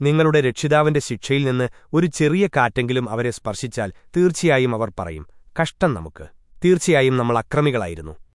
നിങ്ങളുടെ രക്ഷിതാവിന്റെ ശിക്ഷയിൽ നിന്ന് ഒരു ചെറിയ കാറ്റെങ്കിലും അവരെ സ്പർശിച്ചാൽ തീർച്ചയായും അവർ പറയും കഷ്ടം നമുക്ക്. തീർച്ചയായും നമ്മൾ അക്രമികളായിരുന്നു.